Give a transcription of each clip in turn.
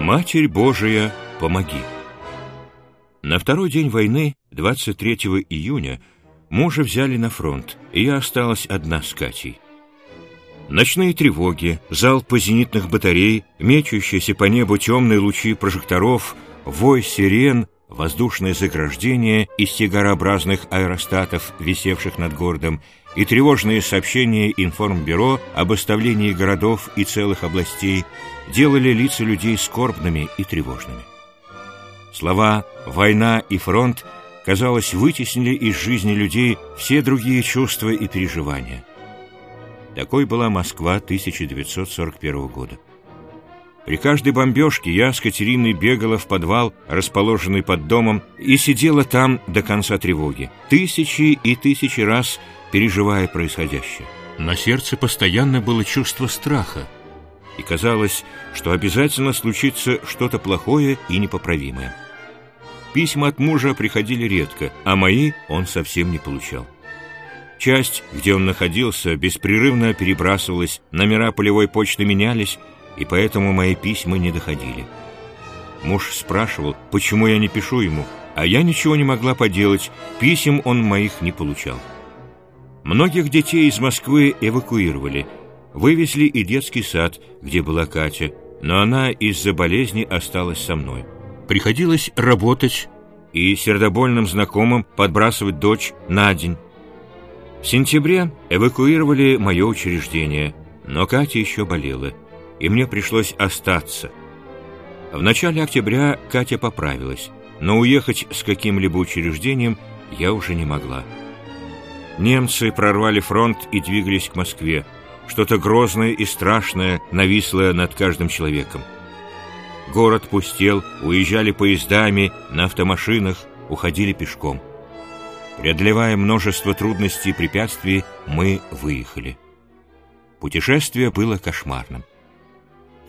Матерь Божия, помоги! На второй день войны, 23 июня, мужа взяли на фронт, и я осталась одна с Катей. Ночные тревоги, залпы зенитных батарей, мечущиеся по небу темные лучи прожекторов, вой сирен, воздушное заграждение из сигарообразных аэростатов, висевших над городом, и тревожные сообщения информбюро об оставлении городов и целых областей делали лица людей скорбными и тревожными. Слова «война» и «фронт» казалось, вытеснили из жизни людей все другие чувства и переживания. Такой была Москва 1941 года. При каждой бомбежке я с Катериной бегала в подвал, расположенный под домом, и сидела там до конца тревоги, тысячи и тысячи раз переживая происходящее. На сердце постоянно было чувство страха, и казалось, что обязательно случится что-то плохое и непоправимое. Письма от мужа приходили редко, а мои он совсем не получал. Часть, где он находился, беспрерывно перебрасывалась, номера полевой почты менялись, и поэтому мои письма не доходили. Муж спрашивал, почему я не пишу ему, а я ничего не могла поделать, писем он моих не получал. Многих детей из Москвы эвакуировали, вывезли и детский сад, где была Катя, но она из-за болезни осталась со мной. Приходилось работать и сердобольным знакомым подбрасывать дочь на день. В сентябре эвакуировали мое учреждение, но Катя еще болела, и мне пришлось остаться. В начале октября Катя поправилась, но уехать с каким-либо учреждением я уже не могла. Немцы прорвали фронт и двигались к Москве. Что-то грозное и страшное нависло над каждым человеком. Город пустел, уезжали поездами, на автомашинах, уходили пешком. Преодолевая множество трудностей и препятствий, мы выехали. Путешествие было кошмарным.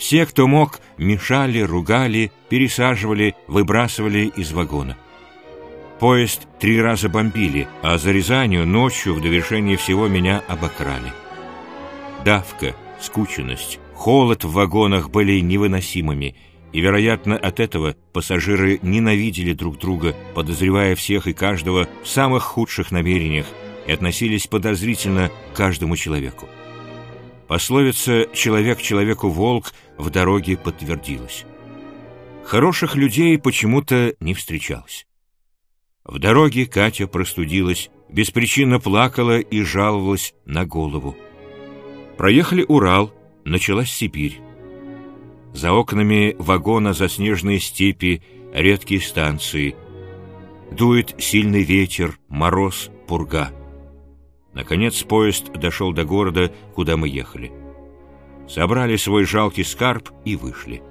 Все, кто мог, мешали, ругали, пересаживали, выбрасывали из вагона. Поезд три раза бомбили, а за Рязанью ночью в довершение всего меня обокрали. Давка, скученность, холод в вагонах были невыносимыми, и, вероятно, от этого пассажиры ненавидели друг друга, подозревая всех и каждого в самых худших намерениях и относились подозрительно к каждому человеку. Пословица «человек человеку волк» в дороге подтвердилась. Хороших людей почему-то не встречалось. В дороге Катя простудилась, беспричинно плакала и жаловалась на голову. Проехали Урал, началась Сибирь. За окнами вагона заснеженные степи, редкие станции. Дует сильный ветер, мороз, пурга. Наконец поезд дошел до города, куда мы ехали. Собрали свой жалкий скарб и вышли.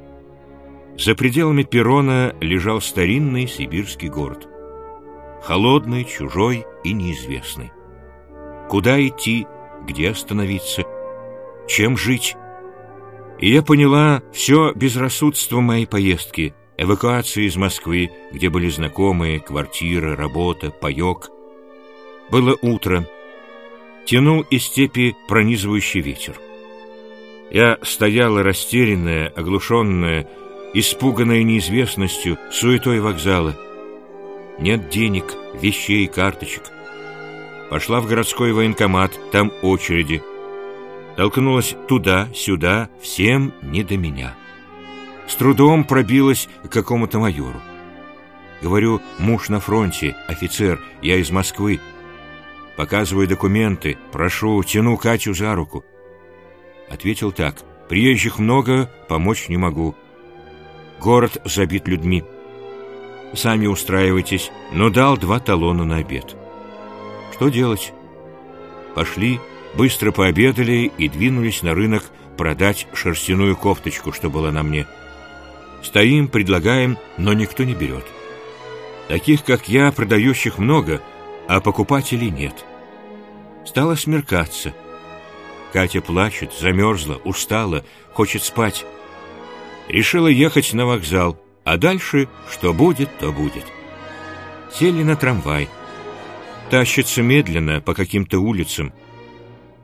За пределами перрона лежал старинный сибирский город холодный, чужой и неизвестный. Куда идти, где остановиться, чем жить? И я поняла все безрассудство моей поездки, эвакуации из Москвы, где были знакомые, квартира, работа, паек. Было утро. Тянул из степи пронизывающий ветер. Я стояла растерянная, оглушенная, испуганная неизвестностью, суетой вокзала. Нет денег, вещей, карточек. Пошла в городской военкомат, там очереди. Толкнулась туда, сюда, всем не до меня. С трудом пробилась к какому-то майору. Говорю, муж на фронте, офицер, я из Москвы. Показываю документы, прошу, тяну Катю за руку. Ответил так, приезжих много, помочь не могу. Город забит людьми сами устраивайтесь, но дал два талона на обед. Что делать? Пошли, быстро пообедали и двинулись на рынок продать шерстяную кофточку, что была на мне. Стоим, предлагаем, но никто не берет. Таких, как я, продающих много, а покупателей нет. Стало смеркаться. Катя плачет, замерзла, устала, хочет спать. Решила ехать на вокзал — а дальше, что будет, то будет. Сели на трамвай. Тащится медленно по каким-то улицам.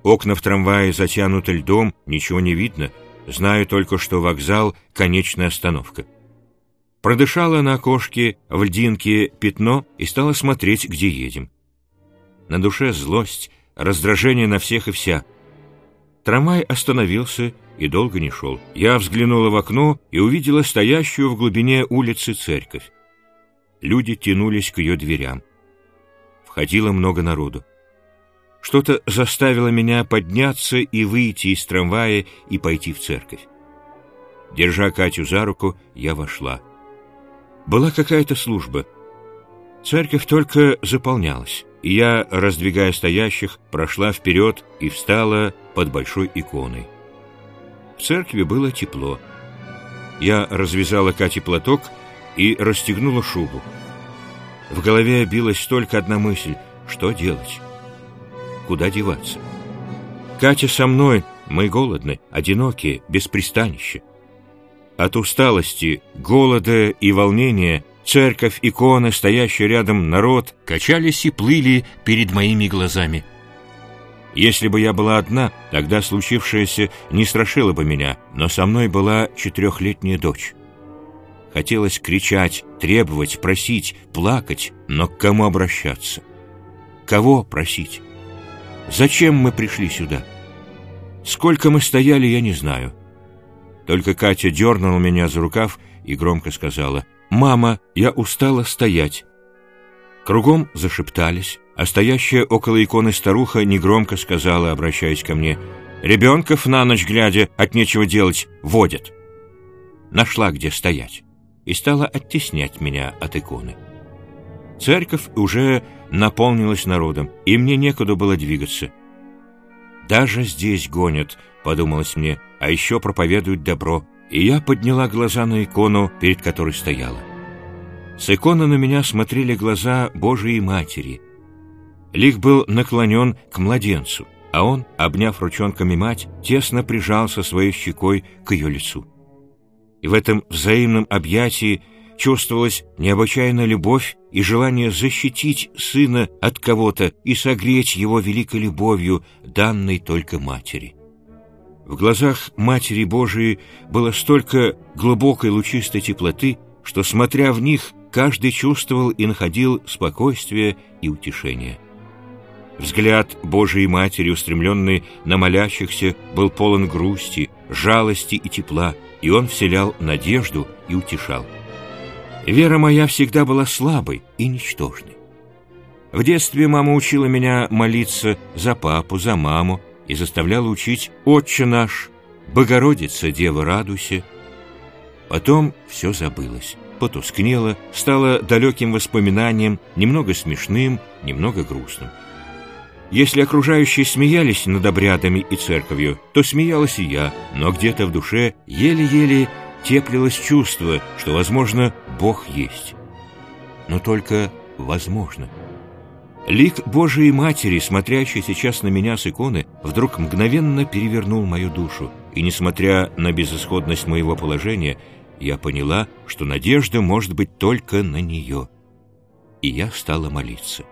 Окна в трамвае затянуты льдом, ничего не видно. знаю только, что вокзал — конечная остановка. Продышала на окошке в льдинке пятно и стала смотреть, где едем. На душе злость, раздражение на всех и вся. Трамвай остановился и долго не шел. Я взглянула в окно и увидела стоящую в глубине улицы церковь. Люди тянулись к ее дверям. Входило много народу. Что-то заставило меня подняться и выйти из трамвая и пойти в церковь. Держа Катю за руку, я вошла. Была какая-то служба. Церковь только заполнялась, и я, раздвигая стоящих, прошла вперед и встала под большой иконой. В церкви было тепло. Я развязала Кате платок и расстегнула шубу. В голове билась только одна мысль — что делать? Куда деваться? Катя со мной, мы голодны, одиноки, без пристанища. От усталости, голода и волнения церковь, иконы, стоящий рядом народ качались и плыли перед моими глазами. Если бы я была одна, тогда случившееся не страшило бы меня, но со мной была четырехлетняя дочь. Хотелось кричать, требовать, просить, плакать, но к кому обращаться? Кого просить? Зачем мы пришли сюда? Сколько мы стояли, я не знаю. Только Катя дернула меня за рукав и громко сказала, «Мама, я устала стоять». Кругом зашептались, а стоящая около иконы старуха негромко сказала, обращаясь ко мне, «Ребенков на ночь глядя от нечего делать водят». Нашла, где стоять и стала оттеснять меня от иконы. Церковь уже наполнилась народом, и мне некуда было двигаться. «Даже здесь гонят», — подумалось мне, — «а еще проповедуют добро». И я подняла глаза на икону, перед которой стояла. С иконы на меня смотрели глаза Божией Матери. Лик был наклонен к младенцу, а он, обняв ручонками мать, тесно прижался своей щекой к ее лицу и в этом взаимном объятии чувствовалась необычайная любовь и желание защитить сына от кого-то и согреть его великой любовью, данной только матери. В глазах Матери Божией было столько глубокой лучистой теплоты, что, смотря в них, каждый чувствовал и находил спокойствие и утешение. Взгляд Божией Матери, устремленный на молящихся, был полон грусти, жалости и тепла, и он вселял надежду и утешал. Вера моя всегда была слабой и ничтожной. В детстве мама учила меня молиться за папу, за маму и заставляла учить «Отче наш», «Богородица, Дева, радуйся». Потом все забылось, потускнело, стало далеким воспоминанием, немного смешным, немного грустным. Если окружающие смеялись над обрядами и церковью, то смеялась и я, но где-то в душе еле-еле теплилось чувство, что, возможно, Бог есть. Но только возможно. Лик Божией Матери, смотрящий сейчас на меня с иконы, вдруг мгновенно перевернул мою душу, и, несмотря на безысходность моего положения, я поняла, что надежда может быть только на нее. И я стала молиться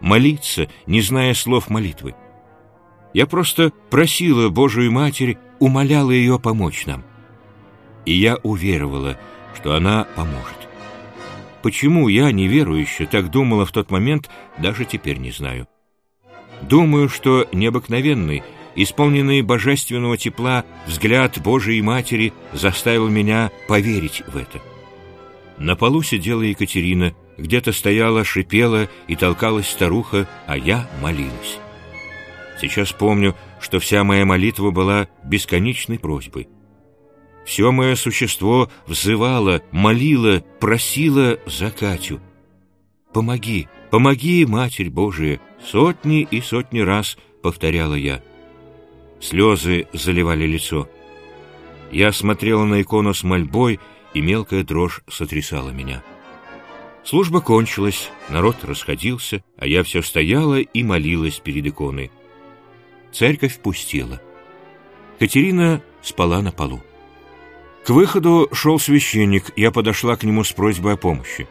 молиться, не зная слов молитвы. Я просто просила Божию Матерь, умоляла ее помочь нам. И я уверовала, что она поможет. Почему я, неверующая, так думала в тот момент, даже теперь не знаю. Думаю, что необыкновенный, исполненный божественного тепла взгляд Божией Матери заставил меня поверить в это. На полу сидела Екатерина, где-то стояла, шипела и толкалась старуха, а я молилась. Сейчас помню, что вся моя молитва была бесконечной просьбой. Все мое существо взывало, молило, просило за Катю. «Помоги, помоги, Матерь Божия!» Сотни и сотни раз повторяла я. Слезы заливали лицо. Я смотрела на икону с мольбой, и мелкая дрожь сотрясала меня. Служба кончилась, народ расходился, а я все стояла и молилась перед иконой. Церковь пустела. Катерина спала на полу. К выходу шел священник, я подошла к нему с просьбой о помощи.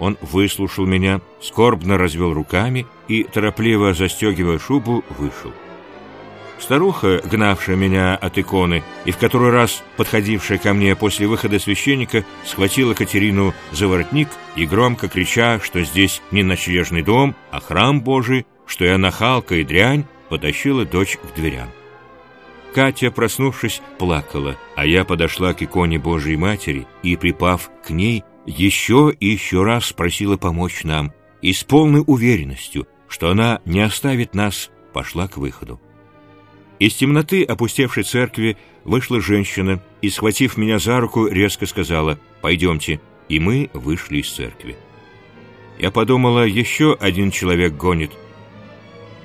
Он выслушал меня, скорбно развел руками и, торопливо застегивая шубу, вышел. Старуха, гнавшая меня от иконы и в который раз подходившая ко мне после выхода священника, схватила Катерину за воротник и, громко крича, что здесь не ночлежный дом, а храм Божий, что я нахалка и дрянь, потащила дочь к дверям. Катя, проснувшись, плакала, а я подошла к иконе Божией Матери и, припав к ней, еще и еще раз спросила помочь нам, и с полной уверенностью, что она не оставит нас, пошла к выходу. Из темноты опустевшей церкви вышла женщина и, схватив меня за руку, резко сказала «Пойдемте», и мы вышли из церкви. Я подумала, еще один человек гонит.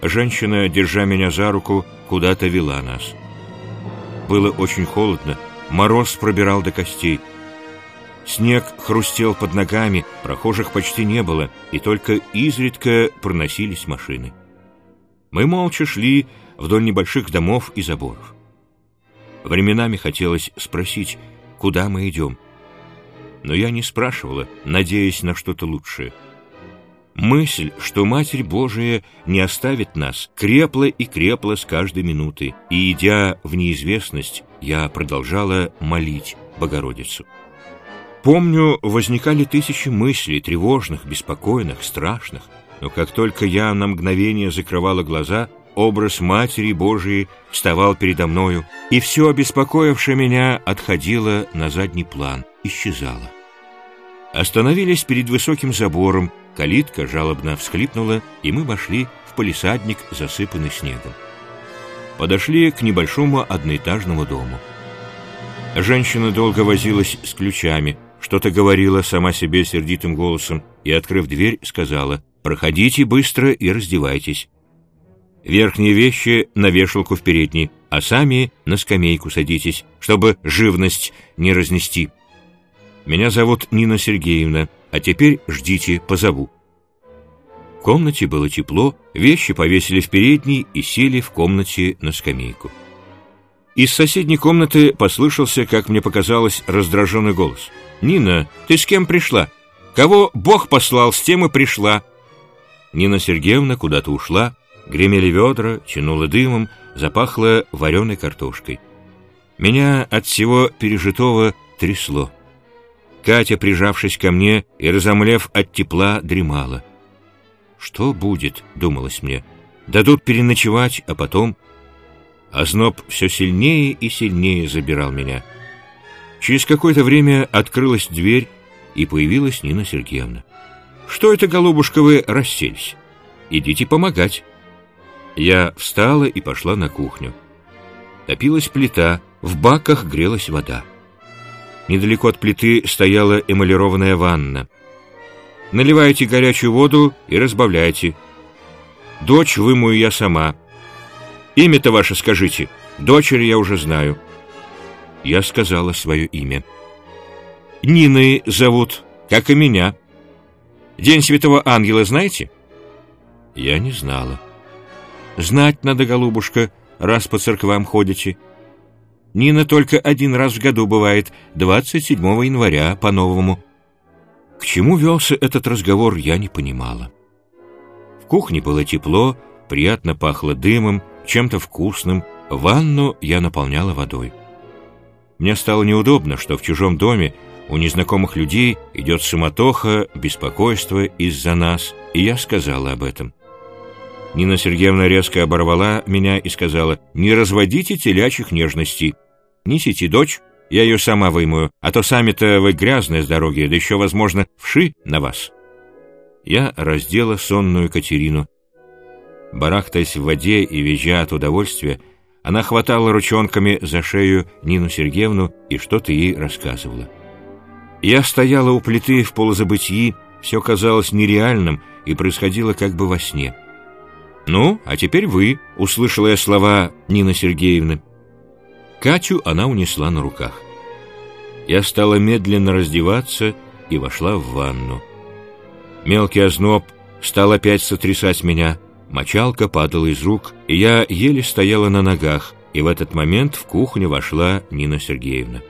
Женщина, держа меня за руку, куда-то вела нас. Было очень холодно, мороз пробирал до костей. Снег хрустел под ногами, прохожих почти не было, и только изредка проносились машины. Мы молча шли вдоль небольших домов и заборов. Временами хотелось спросить, куда мы идем. Но я не спрашивала, надеясь на что-то лучшее. Мысль, что Матерь Божия не оставит нас, крепла и крепла с каждой минуты, и, идя в неизвестность, я продолжала молить Богородицу. Помню, возникали тысячи мыслей, тревожных, беспокойных, страшных, но как только я на мгновение закрывала глаза, образ Матери Божией вставал передо мною, и все обеспокоившее меня отходило на задний план, исчезало. Остановились перед высоким забором, калитка жалобно всхлипнула, и мы вошли в полисадник, засыпанный снегом. Подошли к небольшому одноэтажному дому. Женщина долго возилась с ключами, что-то говорила сама себе сердитым голосом и, открыв дверь, сказала «Проходите быстро и раздевайтесь». Верхние вещи на вешалку в передней, а сами на скамейку садитесь, чтобы живность не разнести. Меня зовут Нина Сергеевна, а теперь ждите, позову. В комнате было тепло, вещи повесили в передней и сели в комнате на скамейку. Из соседней комнаты послышался, как мне показалось, раздраженный голос. «Нина, ты с кем пришла? Кого Бог послал, с тем и пришла». Нина Сергеевна куда-то ушла, Гремели ведра, тянуло дымом, запахло вареной картошкой. Меня от всего пережитого трясло. Катя, прижавшись ко мне и разомлев от тепла, дремала. «Что будет?» — думалось мне. «Дадут переночевать, а потом...» Озноб все сильнее и сильнее забирал меня. Через какое-то время открылась дверь, и появилась Нина Сергеевна. «Что это, голубушка, вы расселись? Идите помогать». Я встала и пошла на кухню. Топилась плита, в баках грелась вода. Недалеко от плиты стояла эмалированная ванна. Наливайте горячую воду и разбавляйте. Дочь вымою я сама. Имя-то ваше скажите. Дочери я уже знаю. Я сказала свое имя. Нины зовут, как и меня. День Святого Ангела знаете? Я не знала. Знать надо, голубушка, раз по церквам ходите. Нина только один раз в году бывает, 27 января, по-новому. К чему велся этот разговор, я не понимала. В кухне было тепло, приятно пахло дымом, чем-то вкусным, ванну я наполняла водой. Мне стало неудобно, что в чужом доме у незнакомых людей идет суматоха, беспокойство из-за нас, и я сказала об этом. Нина Сергеевна резко оборвала меня и сказала, «Не разводите телячьих нежностей. Несите дочь, я ее сама вымою, а то сами-то вы грязные с дороги, да еще, возможно, вши на вас». Я раздела сонную Катерину. Барахтаясь в воде и визжа от удовольствия, она хватала ручонками за шею Нину Сергеевну и что-то ей рассказывала. Я стояла у плиты в полузабытии, все казалось нереальным и происходило как бы во сне. «Ну, а теперь вы», — услышала я слова Нины Сергеевны. Катю она унесла на руках. Я стала медленно раздеваться и вошла в ванну. Мелкий озноб стал опять сотрясать меня, мочалка падала из рук, и я еле стояла на ногах, и в этот момент в кухню вошла Нина Сергеевна.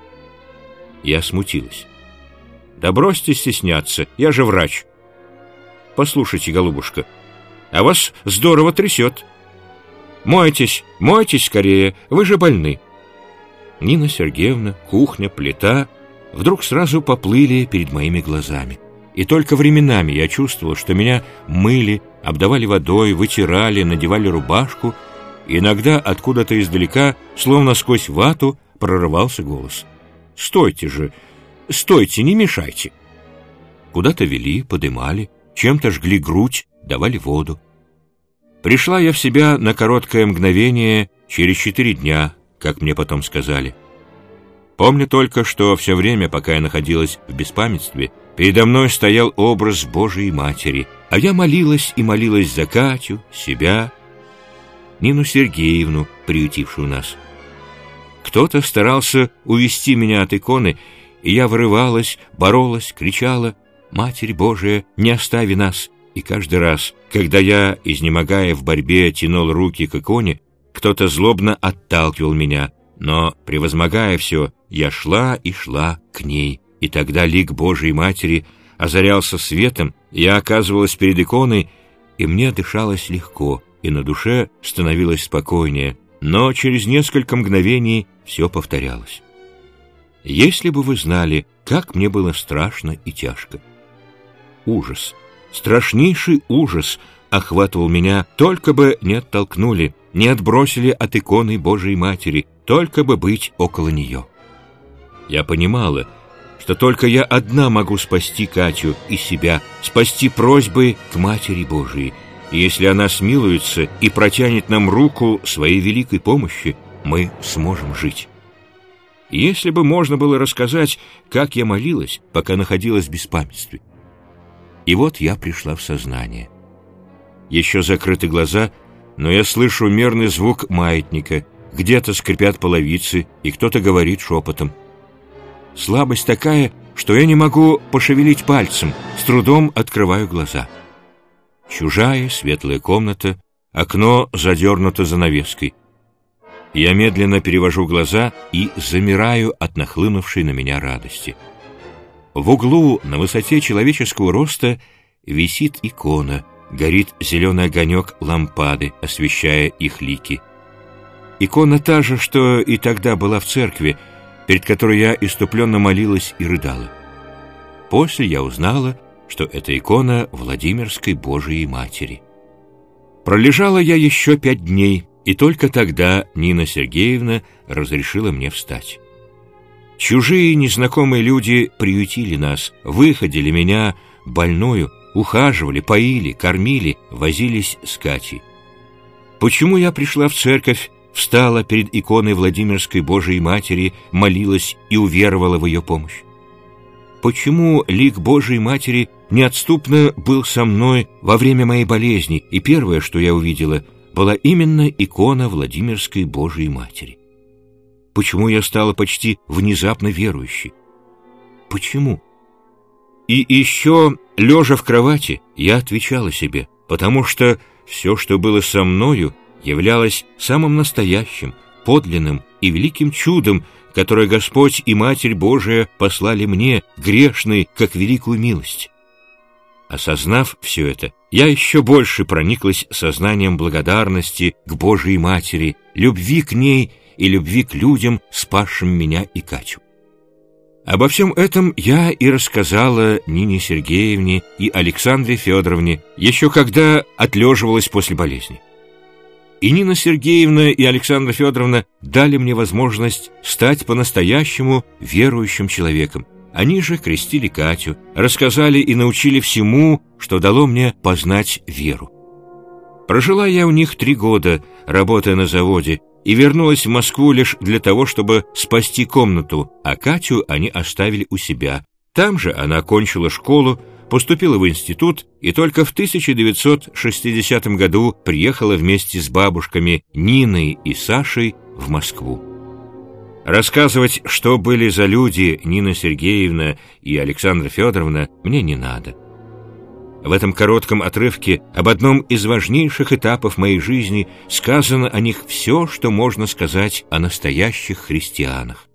Я смутилась. «Да бросьте стесняться, я же врач». «Послушайте, голубушка, а вас здорово трясет». Мойтесь, мойтесь скорее, вы же больны. Нина Сергеевна, кухня, плита вдруг сразу поплыли перед моими глазами. И только временами я чувствовал, что меня мыли, обдавали водой, вытирали, надевали рубашку. иногда откуда-то издалека, словно сквозь вату, прорывался голос. «Стойте же! Стойте, не мешайте!» Куда-то вели, подымали, чем-то жгли грудь, давали воду. Пришла я в себя на короткое мгновение через четыре дня, как мне потом сказали. Помню только, что все время, пока я находилась в беспамятстве, передо мной стоял образ Божией Матери, а я молилась и молилась за Катю, себя, Нину Сергеевну, приютившую нас. Кто-то старался увести меня от иконы, и я вырывалась, боролась, кричала «Матерь Божия, не остави нас!» И каждый раз, когда я, изнемогая в борьбе, тянул руки к иконе, кто-то злобно отталкивал меня, но, превозмогая все, я шла и шла к ней, и тогда лик Божией Матери озарялся светом, я оказывалась перед иконой, и мне дышалось легко, и на душе становилось спокойнее, но через несколько мгновений все повторялось. Если бы вы знали, как мне было страшно и тяжко. Ужас, страшнейший ужас охватывал меня, только бы не оттолкнули, не отбросили от иконы Божией Матери, только бы быть около нее. Я понимала, что только я одна могу спасти Катю и себя, спасти просьбы к Матери Божией. И если она смилуется и протянет нам руку своей великой помощи, мы сможем жить. Если бы можно было рассказать, как я молилась, пока находилась в беспамятстве. И вот я пришла в сознание. Еще закрыты глаза, но я слышу мерный звук маятника, где-то скрипят половицы, и кто-то говорит шепотом. Слабость такая, что я не могу пошевелить пальцем, с трудом открываю глаза. Чужая светлая комната, окно задернуто занавеской. Я медленно перевожу глаза и замираю от нахлынувшей на меня радости. В углу, на высоте человеческого роста, висит икона, горит зеленый огонек лампады, освещая их лики. Икона та же, что и тогда была в церкви, перед которой я иступленно молилась и рыдала. После я узнала, что это икона Владимирской Божией Матери. Пролежала я еще пять дней, и только тогда Нина Сергеевна разрешила мне встать. Чужие незнакомые люди приютили нас, выходили меня, больную, ухаживали, поили, кормили, возились с Катей. Почему я пришла в церковь, встала перед иконой Владимирской Божией Матери, молилась и уверовала в ее помощь? Почему лик Божией Матери неотступно был со мной во время моей болезни, и первое, что я увидела, была именно икона Владимирской Божией Матери? Почему я стала почти внезапно верующей? Почему? И еще, лежа в кровати, я отвечала себе, потому что все, что было со мною, являлось самым настоящим, подлинным и великим чудом, которое Господь и Матерь Божия послали мне, грешной, как великую милость. Осознав все это, я еще больше прониклась сознанием благодарности к Божией Матери, любви к ней и любви к людям, спасшим меня и Катю. Обо всем этом я и рассказала Нине Сергеевне и Александре Федоровне, еще когда отлеживалась после болезни. И Нина Сергеевна и Александра Федоровна дали мне возможность стать по-настоящему верующим человеком. Они же крестили Катю, рассказали и научили всему, что дало мне познать веру. Прожила я у них три года, работая на заводе, и вернулась в Москву лишь для того, чтобы спасти комнату, а Катю они оставили у себя. Там же она окончила школу, поступила в институт и только в 1960 году приехала вместе с бабушками Ниной и Сашей в Москву. Рассказывать, что были за люди Нина Сергеевна и Александра Федоровна, мне не надо. В этом коротком отрывке об одном из важнейших этапов моей жизни сказано о них все, что можно сказать о настоящих христианах.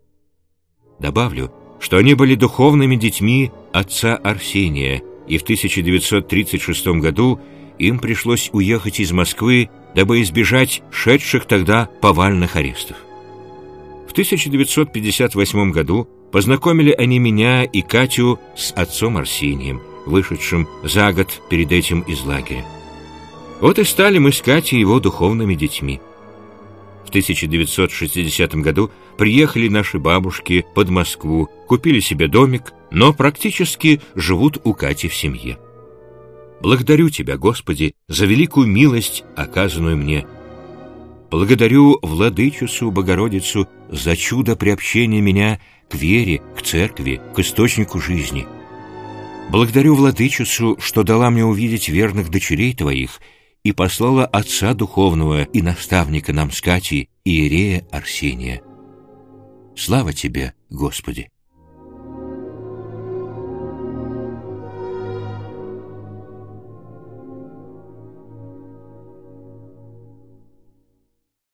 Добавлю, что они были духовными детьми отца Арсения, и в 1936 году им пришлось уехать из Москвы дабы избежать шедших тогда повальных арестов. В 1958 году познакомили они меня и Катю с отцом Арсением, вышедшим за год перед этим из лагеря. Вот и стали мы с Катей его духовными детьми. В 1960 году приехали наши бабушки под Москву, купили себе домик, но практически живут у Кати в семье. Благодарю Тебя, Господи, за великую милость, оказанную мне. Благодарю Владычицу Богородицу за чудо приобщения меня к вере, к церкви, к источнику жизни. Благодарю Владычицу, что дала мне увидеть верных дочерей Твоих и послала Отца Духовного и наставника нам с Катей, Иерея Арсения. Слава Тебе, Господи!